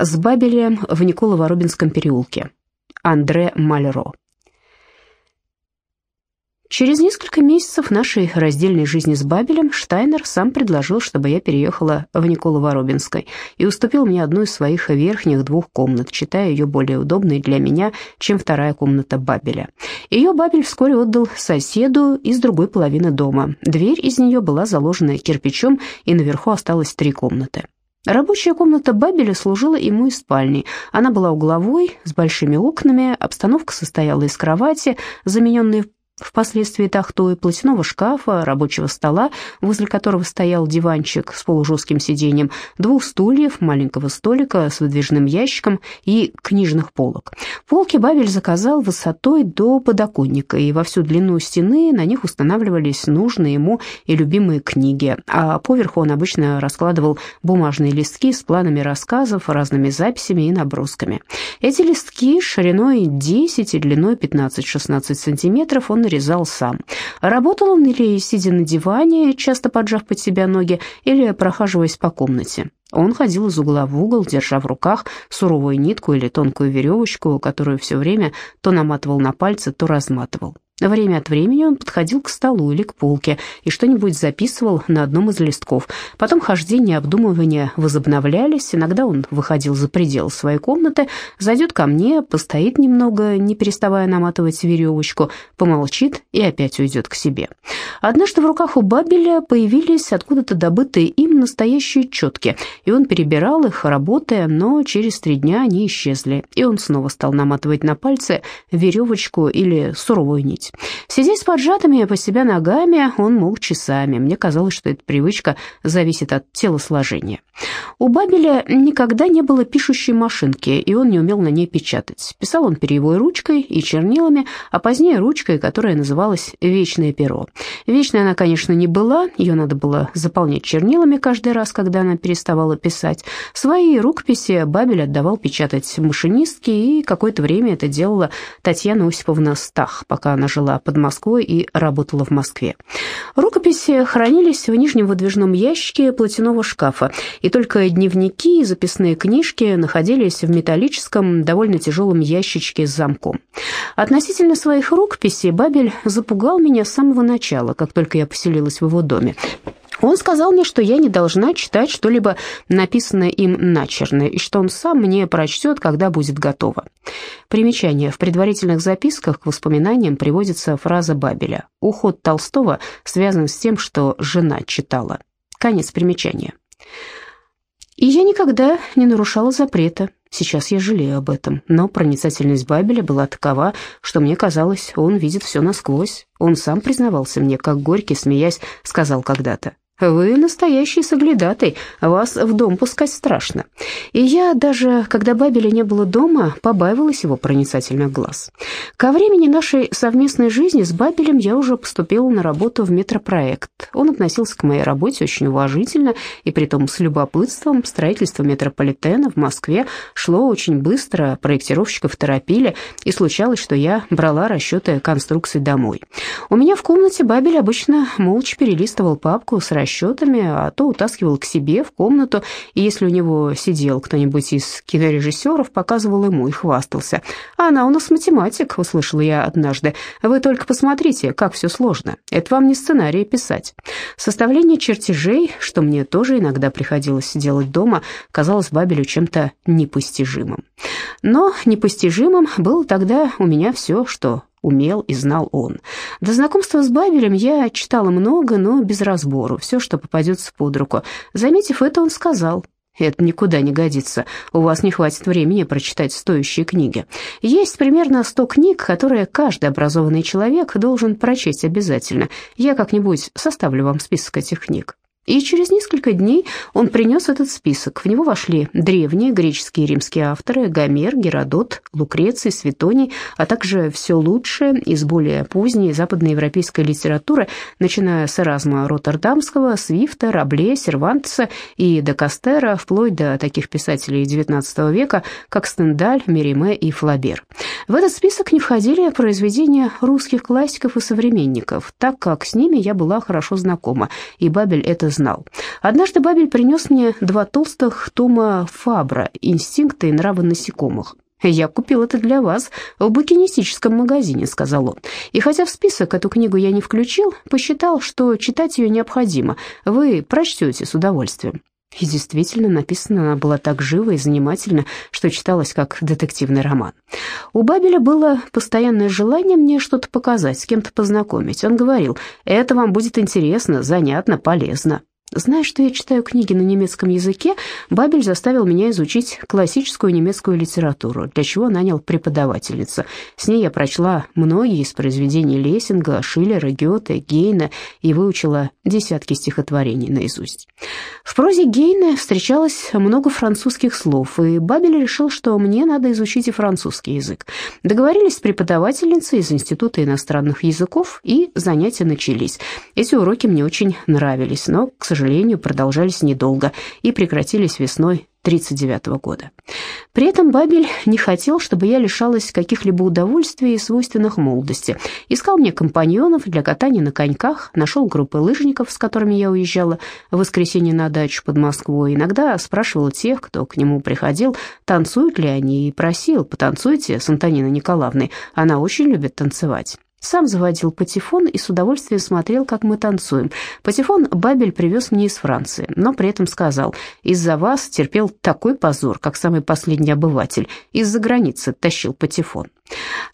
С Бабелем в Николо-Воробинском переулке. Андре Мальро. Через несколько месяцев нашей раздельной жизни с Бабелем Штайнер сам предложил, чтобы я переехала в Николо-Воробинской и уступил мне одну из своих верхних двух комнат, считая ее более удобной для меня, чем вторая комната Бабеля. Ее Бабель вскоре отдал соседу из другой половины дома. Дверь из нее была заложена кирпичом, и наверху осталось три комнаты. Рабочая комната Бабеля служила ему и спальней. Она была угловой, с большими окнами, обстановка состояла из кровати, замененной Впоследствии тахтой платяного шкафа, рабочего стола, возле которого стоял диванчик с полужестким сиденьем, двух стульев, маленького столика с выдвижным ящиком и книжных полок. Полки Бабель заказал высотой до подоконника, и во всю длину стены на них устанавливались нужные ему и любимые книги, а поверху он обычно раскладывал бумажные листки с планами рассказов, разными записями и набросками. Эти листки шириной 10 и длиной 15-16 сантиметров он нарезал сам. Работал он или сидя на диване, часто поджав под себя ноги, или прохаживаясь по комнате. Он ходил из угла в угол, держа в руках суровую нитку или тонкую веревочку, которую все время то наматывал на пальцы, то разматывал. Время от времени он подходил к столу или к полке и что-нибудь записывал на одном из листков. Потом хождение и обдумывания возобновлялись. Иногда он выходил за пределы своей комнаты, зайдет ко мне, постоит немного, не переставая наматывать веревочку, помолчит и опять уйдет к себе. Однажды в руках у Бабеля появились откуда-то добытые им настоящие четки, и он перебирал их, работая, но через три дня они исчезли, и он снова стал наматывать на пальцы веревочку или суровую нить есть. Сидеть с поджатыми по себя ногами он мог часами. Мне казалось, что эта привычка зависит от телосложения. У Бабеля никогда не было пишущей машинки, и он не умел на ней печатать. Писал он перьевой ручкой и чернилами, а позднее ручкой, которая называлась «Вечное перо». Вечной она, конечно, не была, ее надо было заполнять чернилами каждый раз, когда она переставала писать. Свои рукописи Бабель отдавал печатать машинистке, и какое-то время это делала Татьяна Осиповна Стах, пока она жила под Москвой и работала в Москве. Рукописи хранились в нижнем выдвижном ящике платяного шкафа, и только дневники и записные книжки находились в металлическом, довольно тяжелом ящичке с замком. Относительно своих рукописей Бабель запугал меня с самого начала, как только я поселилась в его доме. Он сказал мне, что я не должна читать что-либо написанное им начерно, и что он сам мне прочтет, когда будет готово. Примечание. В предварительных записках к воспоминаниям приводится фраза Бабеля. Уход Толстого связан с тем, что жена читала. Конец примечания. И я никогда не нарушала запрета. Сейчас я жалею об этом, но проницательность Бабеля была такова, что мне казалось, он видит все насквозь. Он сам признавался мне, как Горький, смеясь, сказал когда-то. Вы настоящий соглядатый, вас в дом пускать страшно. И я даже, когда Бабеля не было дома, побаивалась его проницательных глаз. Ко времени нашей совместной жизни с Бабелем я уже поступила на работу в метропроект. Он относился к моей работе очень уважительно и притом с любопытством. Строительство метрополитена в Москве шло очень быстро, проектировщиков торопили, и случалось, что я брала расчеты конструкций домой. У меня в комнате Бабель обычно молча перелистывал папку с расчетами, расчетами, а то утаскивал к себе в комнату, и если у него сидел кто-нибудь из кинорежиссеров, показывал ему и хвастался. «Она у нас математик», — услышала я однажды. «Вы только посмотрите, как все сложно. Это вам не сценарий писать». Составление чертежей, что мне тоже иногда приходилось делать дома, казалось Бабелю чем-то непостижимым. Но непостижимым было тогда у меня все, что умел и знал он. До знакомства с Бабелем я читала много, но без разбору, все, что попадется под руку. Заметив это, он сказал, это никуда не годится. У вас не хватит времени прочитать стоящие книги. Есть примерно сто книг, которые каждый образованный человек должен прочесть обязательно. Я как-нибудь составлю вам список этих книг. И через несколько дней он принес этот список. В него вошли древние греческие и римские авторы Гомер, Геродот, Лукреций, Светоний, а также все лучшее из более поздней западноевропейской литературы, начиная с Эразма Роттердамского, Свифта, Рабле, Сервантеса и де Кастера, вплоть до таких писателей XIX века, как Стендаль, Мериме и Флабер. В этот список не входили произведения русских классиков и современников, так как с ними я была хорошо знакома, и Бабель это знал. Однажды Бабель принес мне два толстых тома Фабра «Инстинкты и нравы насекомых». «Я купил это для вас в букинистическом магазине», — сказал он. «И хотя в список эту книгу я не включил, посчитал, что читать ее необходимо. Вы прочтете с удовольствием». И действительно, написана она была так живо и занимательно, что читалась как детективный роман. У Бабеля было постоянное желание мне что-то показать, с кем-то познакомить. Он говорил, это вам будет интересно, занятно, полезно. Зная, что я читаю книги на немецком языке, Бабель заставил меня изучить классическую немецкую литературу, для чего нанял преподавательницу. С ней я прочла многие из произведений Лессинга, Шиллера, Гёте, Гейна и выучила десятки стихотворений наизусть. В прозе Гейна встречалось много французских слов, и Бабель решил, что мне надо изучить и французский язык. Договорились с преподавательницей из Института иностранных языков, и занятия начались. Эти уроки мне очень нравились, но, к сожалению, сожалению, продолжались недолго и прекратились весной 1939 года. При этом Бабель не хотел, чтобы я лишалась каких-либо удовольствий, свойственных молодости. Искал мне компаньонов для катания на коньках, нашел группы лыжников, с которыми я уезжала в воскресенье на дачу под Москвой. Иногда спрашивал тех, кто к нему приходил, танцуют ли они, и просил, потанцуйте с Антониной Николаевной, она очень любит танцевать. Сам заводил патефон и с удовольствием смотрел, как мы танцуем. Патефон Бабель привез мне из Франции, но при этом сказал, «Из-за вас терпел такой позор, как самый последний обыватель. Из-за границы тащил патефон».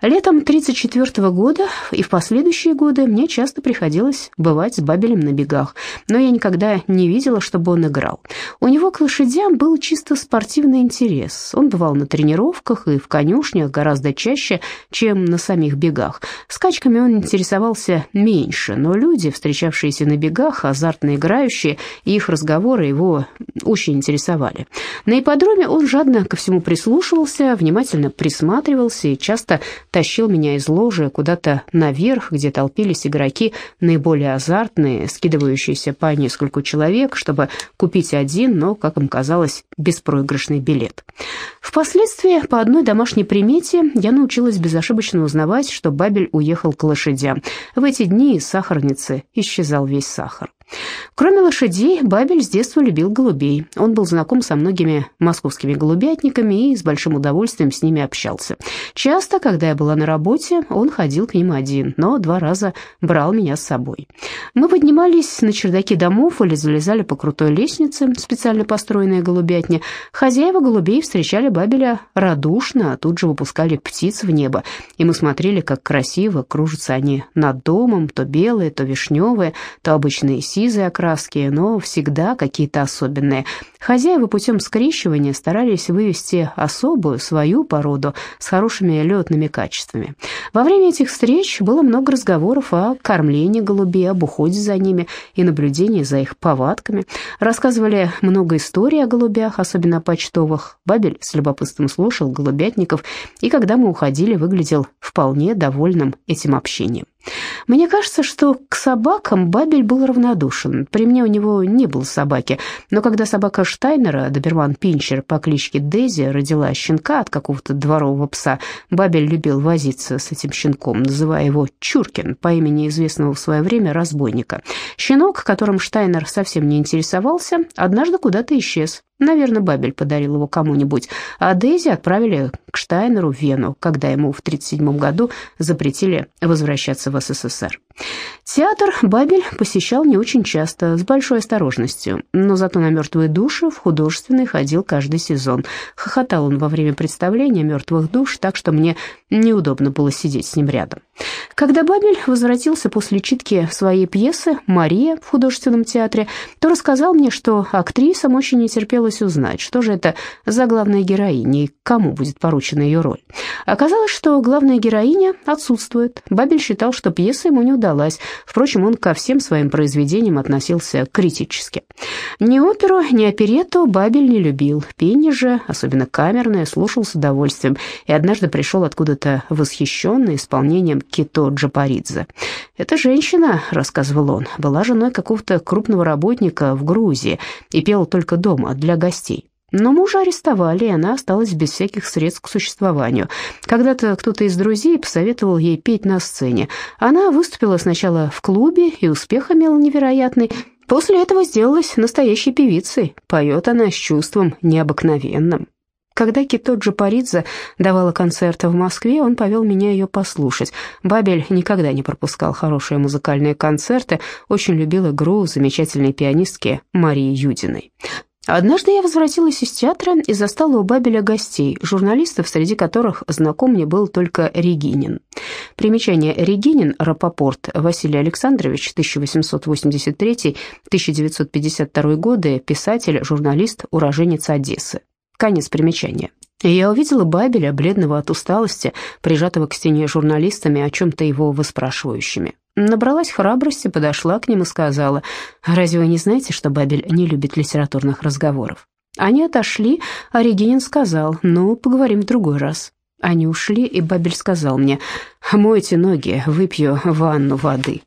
Летом 1934 года и в последующие годы мне часто приходилось бывать с Бабелем на бегах, но я никогда не видела, чтобы он играл. У него к лошадям был чисто спортивный интерес. Он бывал на тренировках и в конюшнях гораздо чаще, чем на самих бегах. Скачками он интересовался меньше, но люди, встречавшиеся на бегах, азартно играющие, их разговоры его очень интересовали. На ипподроме он жадно ко всему прислушивался, внимательно присматривался и часто часто тащил меня из ложи куда-то наверх, где толпились игроки, наиболее азартные, скидывающиеся по нескольку человек, чтобы купить один, но, как им казалось, беспроигрышный билет. Впоследствии, по одной домашней примете, я научилась безошибочно узнавать, что Бабель уехал к лошадям. В эти дни из сахарницы исчезал весь сахар. Кроме лошадей, Бабель с детства любил голубей. Он был знаком со многими московскими голубятниками и с большим удовольствием с ними общался. Часто, когда я была на работе, он ходил к ним один, но два раза брал меня с собой. Мы поднимались на чердаки домов или залезали по крутой лестнице, специально построенной голубятни. Хозяева голубей встречали Бабеля радушно, а тут же выпускали птиц в небо, и мы смотрели, как красиво кружатся они над домом, то белые, то вишневые, то обычные сизой окраски, но всегда какие-то особенные. Хозяева путем скрещивания старались вывести особую, свою породу с хорошими летными качествами. Во время этих встреч было много разговоров о кормлении голубей, об уходе за ними и наблюдении за их повадками. Рассказывали много историй о голубях, особенно почтовых. Бабель с любопытством слушал голубятников, и когда мы уходили, выглядел вполне довольным этим общением. Мне кажется, что к собакам Бабель был равнодушен. При мне у него не было собаки, но когда собака Штайнера, доберман Пинчер по кличке Дейзи, родила щенка от какого-то дворового пса, Бабель любил возиться с этим щенком, называя его Чуркин по имени известного в свое время разбойника. Щенок, которым Штайнер совсем не интересовался, однажды куда-то исчез. Наверное, Бабель подарил его кому-нибудь, а Дейзи отправили к Штайнеру в Вену, когда ему в 1937 году запретили возвращаться в СССР. Театр Бабель посещал не очень часто, с большой осторожностью, но зато на «Мертвые души» в художественный ходил каждый сезон. Хохотал он во время представления «Мертвых душ», так что мне неудобно было сидеть с ним рядом. Когда Бабель возвратился после читки своей пьесы «Мария» в художественном театре, то рассказал мне, что актрисам очень не терпелось узнать, что же это за главная героиня и кому будет поручена ее роль. Оказалось, что главная героиня отсутствует. Бабель считал, что пьеса ему не удалась. Впрочем, он ко всем своим произведениям относился критически. Ни оперу, ни оперетту Бабель не любил. Пение же, особенно камерное, слушал с удовольствием и однажды пришел откуда-то восхищенный исполнением Кито Джапаридзе. «Эта женщина, — рассказывал он, — была женой какого-то крупного работника в Грузии и пела только дома для гостей. Но мужа арестовали, и она осталась без всяких средств к существованию. Когда-то кто-то из друзей посоветовал ей петь на сцене. Она выступила сначала в клубе, и успех имела невероятный. После этого сделалась настоящей певицей. Поет она с чувством необыкновенным. Когда Кито Джапаридзе давала концерты в Москве, он повел меня ее послушать. Бабель никогда не пропускал хорошие музыкальные концерты, очень любил игру замечательной пианистки Марии Юдиной. Однажды я возвратилась из театра и застала у Бабеля гостей, журналистов, среди которых знаком мне был только Регинин. Примечание Регинин, Рапопорт, Василий Александрович, 1883-1952 годы, писатель, журналист, уроженец Одессы. Конец примечания. Я увидела Бабеля, бледного от усталости, прижатого к стене журналистами, о чем-то его выспрашивающими. Набралась храбрости, подошла к ним и сказала, «Разве вы не знаете, что Бабель не любит литературных разговоров?» Они отошли, а Регинин сказал, «Ну, поговорим в другой раз». Они ушли, и Бабель сказал мне, «Мойте ноги, выпью ванну воды».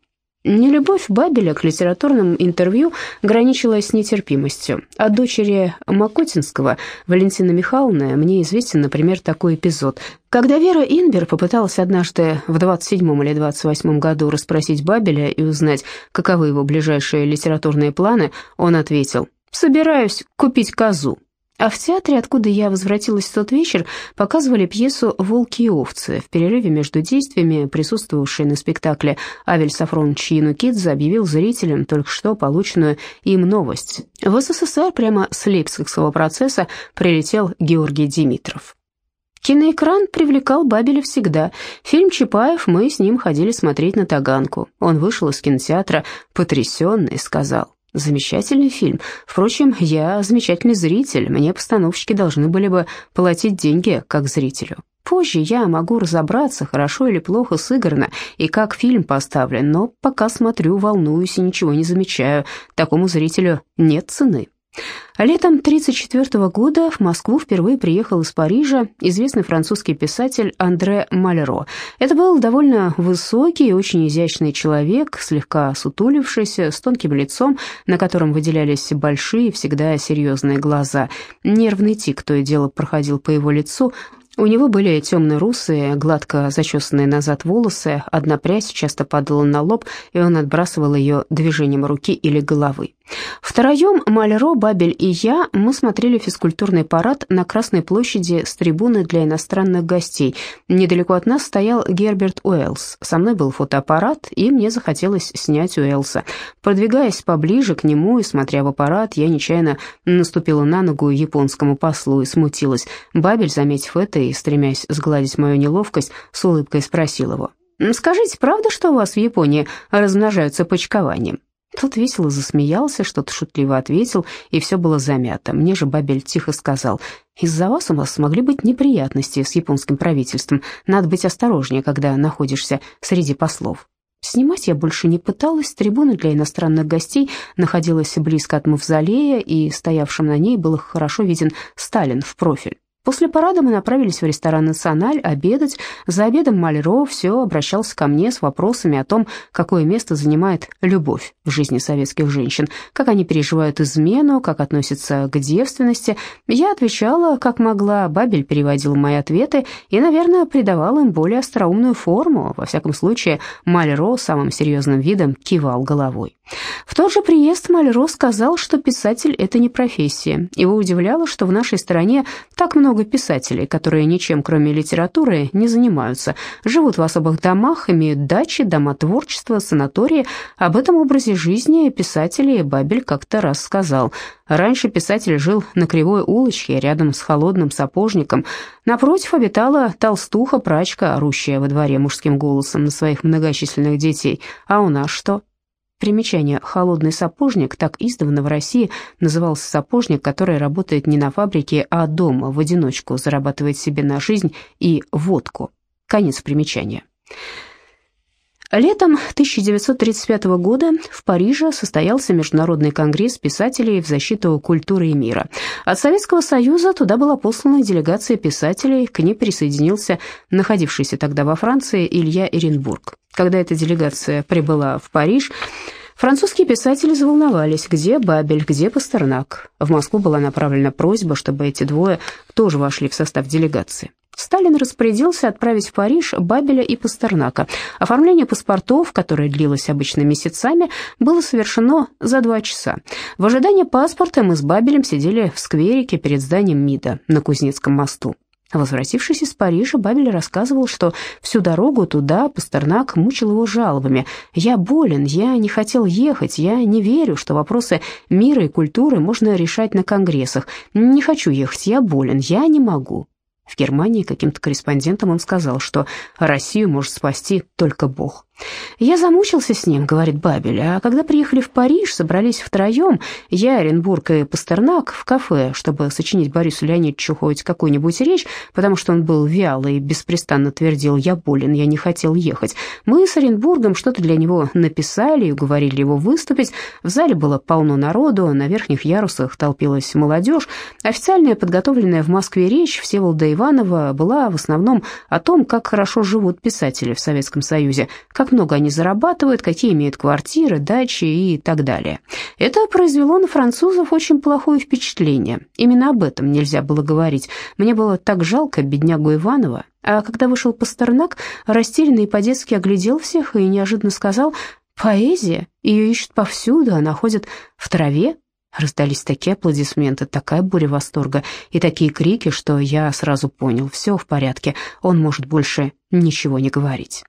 Нелюбовь Бабеля к литературным интервью граничилась с нетерпимостью. От дочери Макотинского, Валентины Михайловны, мне известен, например, такой эпизод. Когда Вера Инбер попыталась однажды в 27 или 28 году расспросить Бабеля и узнать, каковы его ближайшие литературные планы, он ответил «Собираюсь купить козу». А в театре, откуда я возвратилась в тот вечер, показывали пьесу «Волки и овцы». В перерыве между действиями, присутствовавший на спектакле Авель Сафронович Янукидзе объявил зрителям только что полученную им новость. В СССР прямо с Лейпцигского процесса прилетел Георгий Димитров. Киноэкран привлекал Бабеля всегда. Фильм «Чапаев» мы с ним ходили смотреть на Таганку. Он вышел из кинотеатра потрясенный сказал, Замечательный фильм. Впрочем, я замечательный зритель, мне постановщики должны были бы платить деньги как зрителю. Позже я могу разобраться, хорошо или плохо сыграно и как фильм поставлен, но пока смотрю, волнуюсь и ничего не замечаю. Такому зрителю нет цены. Летом 1934 года в Москву впервые приехал из Парижа известный французский писатель Андре Малеро. Это был довольно высокий и очень изящный человек, слегка сутулившийся, с тонким лицом, на котором выделялись большие, всегда серьезные глаза. Нервный тик то и дело проходил по его лицу, у него были темно-русые, гладко зачесанные назад волосы, одна прядь часто падала на лоб, и он отбрасывал ее движением руки или головы. Втроем, Мальро, Бабель и я, мы смотрели физкультурный парад на Красной площади с трибуны для иностранных гостей. Недалеко от нас стоял Герберт Уэллс. Со мной был фотоаппарат, и мне захотелось снять Уэллса. Продвигаясь поближе к нему и смотря в аппарат, я нечаянно наступила на ногу японскому послу и смутилась. Бабель, заметив это и стремясь сгладить мою неловкость, с улыбкой спросил его. «Скажите, правда, что у вас в Японии размножаются почкованием?» Тот весело засмеялся, что-то шутливо ответил, и все было замято. Мне же Бабель тихо сказал, «Из-за вас у вас могли быть неприятности с японским правительством. Надо быть осторожнее, когда находишься среди послов». Снимать я больше не пыталась, трибуна для иностранных гостей находилась близко от мавзолея, и стоявшим на ней был хорошо виден Сталин в профиль. После парада мы направились в ресторан «Националь» обедать. За обедом Мальро все обращался ко мне с вопросами о том, какое место занимает любовь в жизни советских женщин, как они переживают измену, как относятся к девственности. Я отвечала, как могла, Бабель переводил мои ответы и, наверное, придавал им более остроумную форму. Во всяком случае, Мальро самым серьезным видом кивал головой. В тот же приезд Мальро сказал, что писатель – это не профессия. Его удивляло, что в нашей стране так много писателей, которые ничем, кроме литературы, не занимаются, живут в особых домах, имеют дачи, дома творчества, санатории. Об этом образе жизни писателей Бабель как-то раз сказал. Раньше писатель жил на кривой улочке, рядом с холодным сапожником. Напротив обитала толстуха-прачка, орущая во дворе мужским голосом на своих многочисленных детей. А у нас что? Примечание. Холодный сапожник, так издавна в России назывался сапожник, который работает не на фабрике, а дома, в одиночку, зарабатывает себе на жизнь и водку. Конец примечания. Летом 1935 года в Париже состоялся Международный конгресс писателей в защиту культуры и мира. От Советского Союза туда была послана делегация писателей, к ней присоединился находившийся тогда во Франции Илья Эренбург. Когда эта делегация прибыла в Париж, Французские писатели заволновались, где Бабель, где Пастернак. В Москву была направлена просьба, чтобы эти двое тоже вошли в состав делегации. Сталин распорядился отправить в Париж Бабеля и Пастернака. Оформление паспортов, которое длилось обычно месяцами, было совершено за два часа. В ожидании паспорта мы с Бабелем сидели в скверике перед зданием МИДа на Кузнецком мосту. Возвратившись из Парижа, Бабель рассказывал, что всю дорогу туда Пастернак мучил его жалобами. «Я болен, я не хотел ехать, я не верю, что вопросы мира и культуры можно решать на конгрессах. Не хочу ехать, я болен, я не могу». В Германии каким-то корреспондентам он сказал, что Россию может спасти только Бог. «Я замучился с ним», — говорит Бабель, «а когда приехали в Париж, собрались втроем, я, Оренбург и Пастернак, в кафе, чтобы сочинить Борису Леонидовичу хоть какую-нибудь речь, потому что он был вялый и беспрестанно твердил «я болен, я не хотел ехать». Мы с Оренбургом что-то для него написали и уговорили его выступить. В зале было полно народу, на верхних ярусах толпилась молодежь. Официальная, подготовленная в Москве речь Всеволода Иванова была в основном о том, как хорошо живут писатели в Советском Союзе, как как много они зарабатывают, какие имеют квартиры, дачи и так далее. Это произвело на французов очень плохое впечатление. Именно об этом нельзя было говорить. Мне было так жалко беднягу Иванова. А когда вышел Пастернак, растерянный по-детски оглядел всех и неожиданно сказал «Поэзия? Ее ищут повсюду, она ходит в траве». Раздались такие аплодисменты, такая буря восторга и такие крики, что я сразу понял, все в порядке, он может больше ничего не говорить.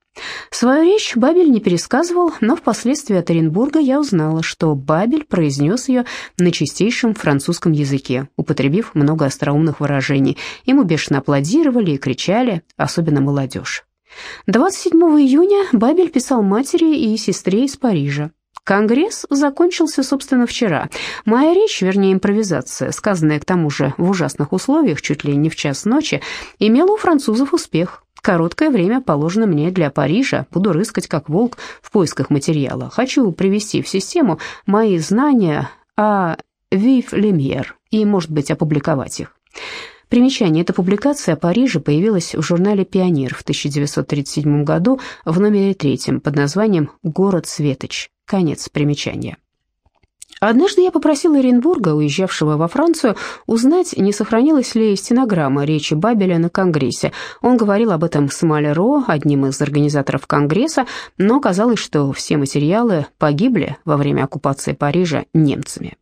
Свою речь Бабель не пересказывал, но впоследствии от Оренбурга я узнала, что Бабель произнес ее на чистейшем французском языке, употребив много остроумных выражений. Ему бешено аплодировали и кричали, особенно молодежь. 27 июня Бабель писал матери и сестре из Парижа. Конгресс закончился, собственно, вчера. Моя речь, вернее, импровизация, сказанная к тому же в ужасных условиях, чуть ли не в час ночи, имела у французов успех. Короткое время положено мне для Парижа, буду рыскать как волк в поисках материала. Хочу привести в систему мои знания о Вив Лемьер и, может быть, опубликовать их. Примечание. Эта публикация о Париже появилась в журнале «Пионер» в 1937 году в номере третьем под названием «Город Светоч». Конец примечания. Однажды я попросила Оренбурга, уезжавшего во Францию, узнать, не сохранилась ли стенограмма речи Бабеля на Конгрессе. Он говорил об этом с Малеро, одним из организаторов Конгресса, но оказалось, что все материалы погибли во время оккупации Парижа немцами.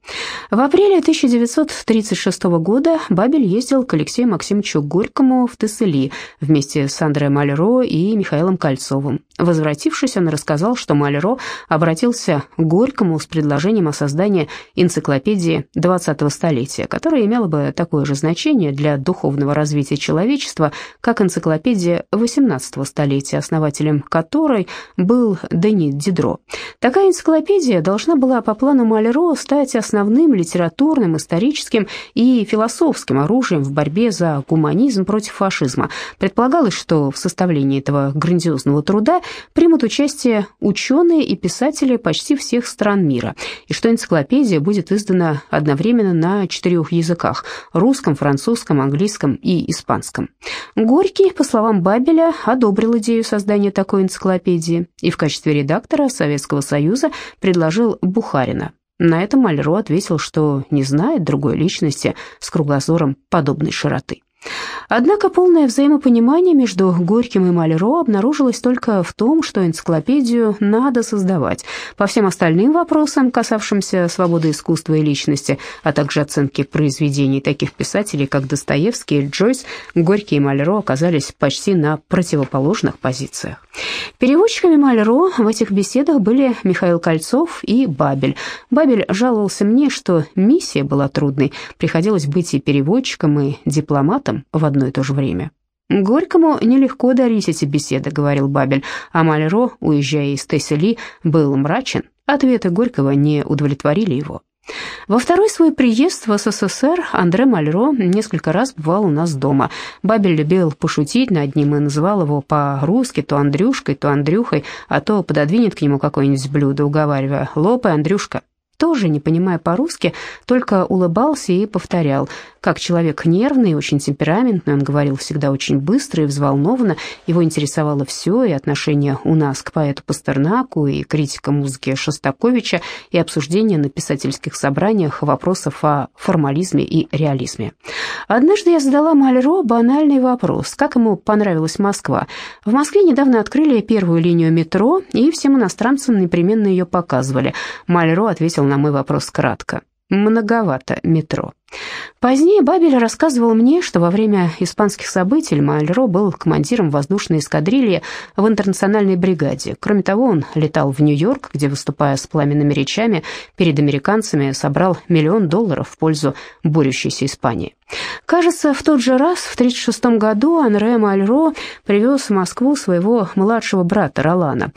В апреле 1936 года Бабель ездил к Алексею Максимовичу Горькому в Тессели вместе с Андре Малеро и Михаилом Кольцовым. Возвратившись, он рассказал, что Малеро обратился к Горькому с предложением о создании создания энциклопедии 20-го столетия, которая имела бы такое же значение для духовного развития человечества, как энциклопедия 18-го столетия, основателем которой был Дени Дидро. Такая энциклопедия должна была по плану Малеро стать основным литературным, историческим и философским оружием в борьбе за гуманизм против фашизма. Предполагалось, что в составлении этого грандиозного труда примут участие ученые и писатели почти всех стран мира, и что энциклопедия энциклопедия будет издана одновременно на четырех языках – русском, французском, английском и испанском. Горький, по словам Бабеля, одобрил идею создания такой энциклопедии и в качестве редактора Советского Союза предложил Бухарина. На это Мальро ответил, что не знает другой личности с кругозором подобной широты. Однако полное взаимопонимание между Горьким и Малеро обнаружилось только в том, что энциклопедию надо создавать. По всем остальным вопросам, касавшимся свободы искусства и личности, а также оценки произведений таких писателей, как Достоевский и Джойс, Горький и Малеро оказались почти на противоположных позициях. Переводчиками Малеро в этих беседах были Михаил Кольцов и Бабель. Бабель жаловался мне, что миссия была трудной, приходилось быть и переводчиком, и дипломатом в одно и то же время. «Горькому нелегко дарить эти беседы», — говорил Бабель, а Малеро, уезжая из Тессели, был мрачен. Ответы Горького не удовлетворили его. Во второй свой приезд в СССР Андре Мальро несколько раз бывал у нас дома. Бабель любил пошутить над ним и называл его по-русски то Андрюшкой, то Андрюхой, а то пододвинет к нему какое-нибудь блюдо, уговаривая «Лопай, Андрюшка». тоже, не понимая по-русски, только улыбался и повторял. Как человек нервный, очень темпераментный, он говорил всегда очень быстро и взволнованно, его интересовало все, и отношение у нас к поэту Пастернаку, и критика музыки Шостаковича, и обсуждение на писательских собраниях вопросов о формализме и реализме. Однажды я задала Мальро банальный вопрос, как ему понравилась Москва. В Москве недавно открыли первую линию метро, и всем иностранцам непременно ее показывали. Мальро ответил на мой вопрос кратко. Многовато метро. Позднее Бабель рассказывал мне, что во время испанских событий Мальро был командиром воздушной эскадрильи в интернациональной бригаде. Кроме того, он летал в Нью-Йорк, где, выступая с пламенными речами перед американцами, собрал миллион долларов в пользу борющейся Испании. Кажется, в тот же раз, в 1936 году, Анре Мальро привез в Москву своего младшего брата Ролана.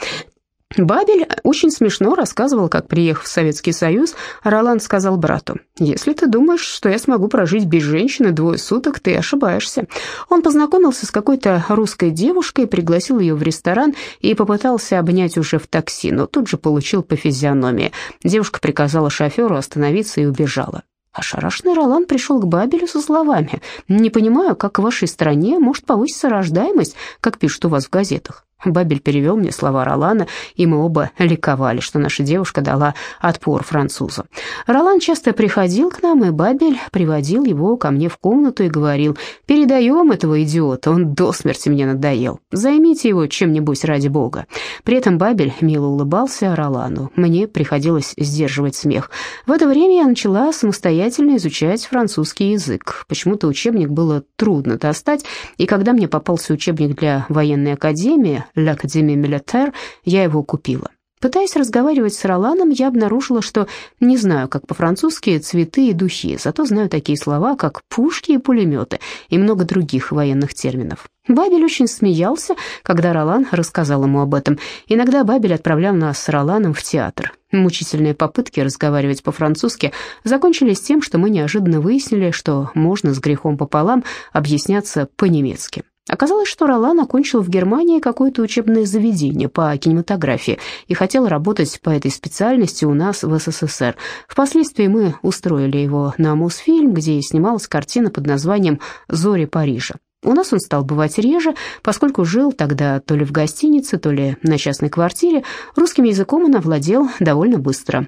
Бабель очень смешно рассказывал, как, приехав в Советский Союз, Роланд сказал брату, «Если ты думаешь, что я смогу прожить без женщины двое суток, ты ошибаешься». Он познакомился с какой-то русской девушкой, пригласил ее в ресторан и попытался обнять уже в такси, но тут же получил по физиономии. Девушка приказала шоферу остановиться и убежала. Ошарашенный Ролан пришел к Бабелю со словами, «Не понимаю, как в вашей стране может повыситься рождаемость, как пишут у вас в газетах». Бабель перевел мне слова Ролана, и мы оба ликовали, что наша девушка дала отпор французу. Ролан часто приходил к нам, и Бабель приводил его ко мне в комнату и говорил, «Передаем этого идиота, он до смерти мне надоел. Займите его чем-нибудь ради бога». При этом Бабель мило улыбался Ролану. Мне приходилось сдерживать смех. В это время я начала самостоятельно изучать французский язык. Почему-то учебник было трудно достать, и когда мне попался учебник для военной академии, «L'Académie Militaire», я его купила. Пытаясь разговаривать с Роланом, я обнаружила, что не знаю, как по-французски цветы и духи, зато знаю такие слова, как пушки и пулеметы, и много других военных терминов. Бабель очень смеялся, когда Ролан рассказал ему об этом. Иногда Бабель отправлял нас с Роланом в театр. Мучительные попытки разговаривать по-французски закончились тем, что мы неожиданно выяснили, что можно с грехом пополам объясняться по-немецки. Оказалось, что Ролан окончил в Германии какое-то учебное заведение по кинематографии и хотел работать по этой специальности у нас в СССР. Впоследствии мы устроили его на Мосфильм, где снималась картина под названием «Зори Парижа». У нас он стал бывать реже, поскольку жил тогда то ли в гостинице, то ли на частной квартире. Русским языком он овладел довольно быстро.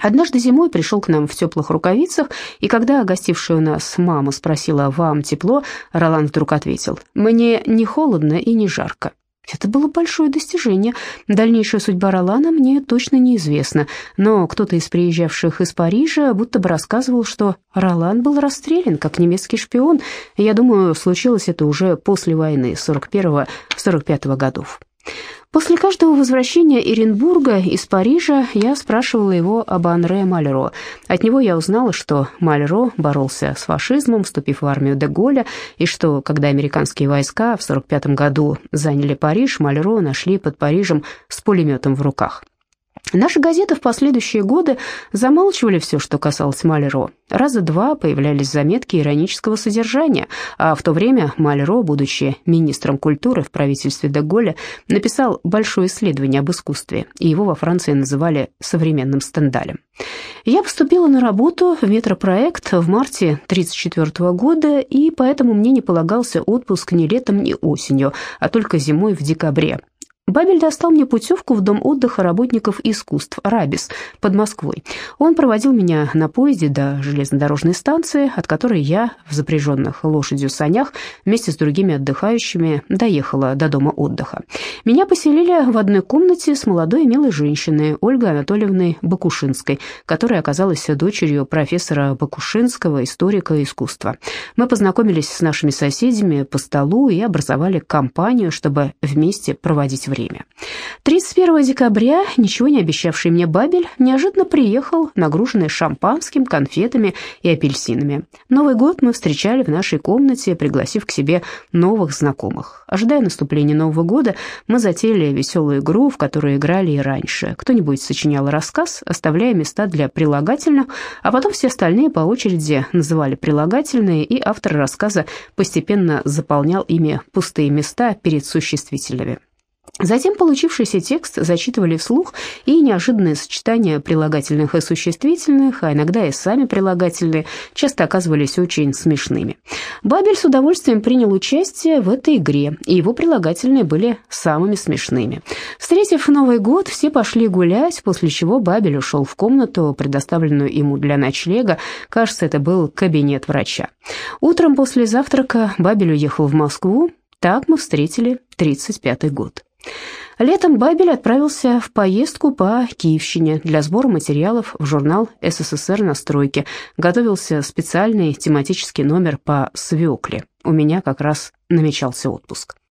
Однажды зимой пришел к нам в теплых рукавицах, и когда гостившая у нас мама спросила «Вам тепло?», Ролан вдруг ответил «Мне не холодно и не жарко». Это было большое достижение. Дальнейшая судьба Ролана мне точно неизвестна, но кто-то из приезжавших из Парижа будто бы рассказывал, что Ролан был расстрелян как немецкий шпион. Я думаю, случилось это уже после войны 41-45 годов. После каждого возвращения Иренбурга из Парижа я спрашивала его об Анре Мальро. От него я узнала, что Мальро боролся с фашизмом, вступив в армию де Голля, и что, когда американские войска в 1945 году заняли Париж, Мальро нашли под Парижем с пулеметом в руках. Наши газеты в последующие годы замалчивали все, что касалось Малеро. Раза два появлялись заметки иронического содержания, а в то время Малеро, будучи министром культуры в правительстве де Голля, написал большое исследование об искусстве, и его во Франции называли современным Стендалем. Я поступила на работу в метропроект в марте 1934 года, и поэтому мне не полагался отпуск ни летом, ни осенью, а только зимой в декабре, Бабель достал мне путевку в дом отдыха работников искусств «Рабис» под Москвой. Он проводил меня на поезде до железнодорожной станции, от которой я в запряженных лошадью санях вместе с другими отдыхающими доехала до дома отдыха. Меня поселили в одной комнате с молодой и милой женщиной Ольгой Анатольевной Бакушинской, которая оказалась дочерью профессора Бакушинского, историка искусства. Мы познакомились с нашими соседями по столу и образовали компанию, чтобы вместе проводить время. 31 декабря, ничего не обещавший мне Бабель, неожиданно приехал, нагруженный шампанским, конфетами и апельсинами. Новый год мы встречали в нашей комнате, пригласив к себе новых знакомых. Ожидая наступления Нового года, мы затеяли веселую игру, в которую играли и раньше. Кто-нибудь сочинял рассказ, оставляя места для прилагательных, а потом все остальные по очереди называли прилагательные, и автор рассказа постепенно заполнял ими пустые места перед существительными. Затем получившийся текст зачитывали вслух, и неожиданные сочетания прилагательных и существительных, а иногда и сами прилагательные, часто оказывались очень смешными. Бабель с удовольствием принял участие в этой игре, и его прилагательные были самыми смешными. Встретив Новый год, все пошли гулять, после чего Бабель ушел в комнату, предоставленную ему для ночлега. Кажется, это был кабинет врача. Утром после завтрака Бабель уехал в Москву. Так мы встретили 35-й год. Летом Бабель отправился в поездку по Киевщине для сбора материалов в журнал «СССР на стройке». Готовился специальный тематический номер по свекле. У меня как раз намечался отпуск.